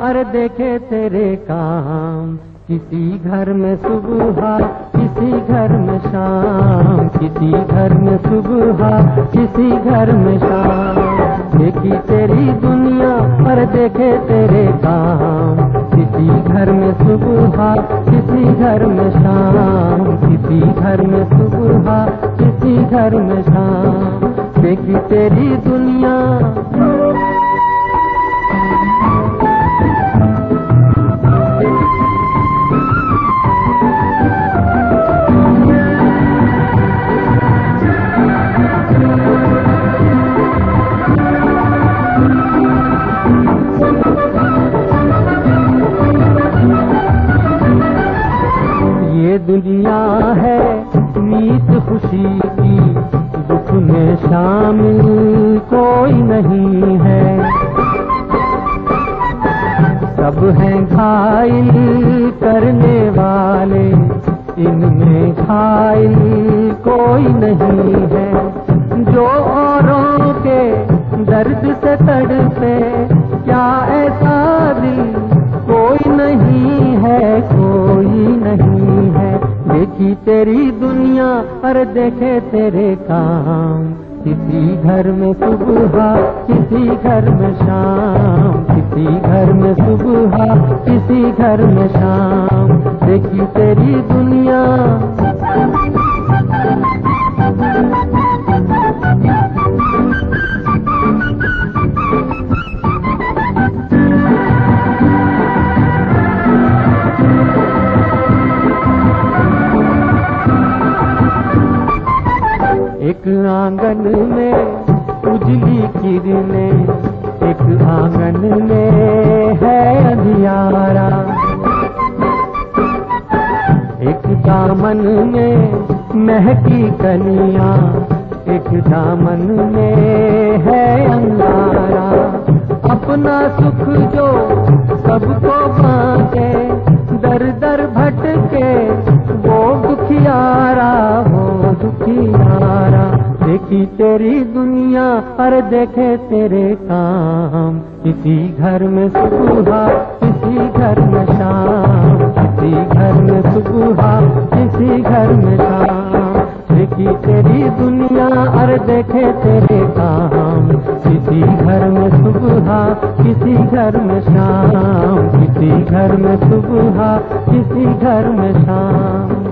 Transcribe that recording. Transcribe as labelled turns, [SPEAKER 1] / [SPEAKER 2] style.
[SPEAKER 1] अरे देखे तेरे काम। किसी घर में सुबह, किसी घर में शाम। किसी घर में सुबह, किसी घर में शाम। देखी तेरी दुनिया पर देखे तेरे काम। किसी घर में सुबह, किसी घर में शाम। किसी घर में सुबह, किसी घर में शाम। देखी तेरी दुनिया दुनिया है, नीत खुशी की, दुख में शामिल कोई नहीं है। सब हैं घायल करने वाले, इनमें घायल कोई नहीं है। जो औरों के दर्द से तड़पे, क्या ऐसा नहीं है। देखी तेरी दुनिया पर देखे तेरे काम। किसी घर में सुबह, किसी घर में शाम। किसी घर में सुबह, किसी घर में शाम। देखी तेरी दुनिया एक आँगन में उजली किरने एक आँगन में है अंधियारा। एक दामन में महकी कनिया, एक दामन में है अंगारा। अपना सुख जो सबको बांटे, दर दर भटके देखी तेरी दुनिया पर देखे तेरे काम। किसी घर में सुबह, किसी घर में शाम। किसी घर में सुबह, किसी घर में शाम। देखी तेरी दुनिया और देखे तेरे काम। किसी घर में सुबह, किसी घर में शाम। किसी घर में सुबह, किसी घर में शाम।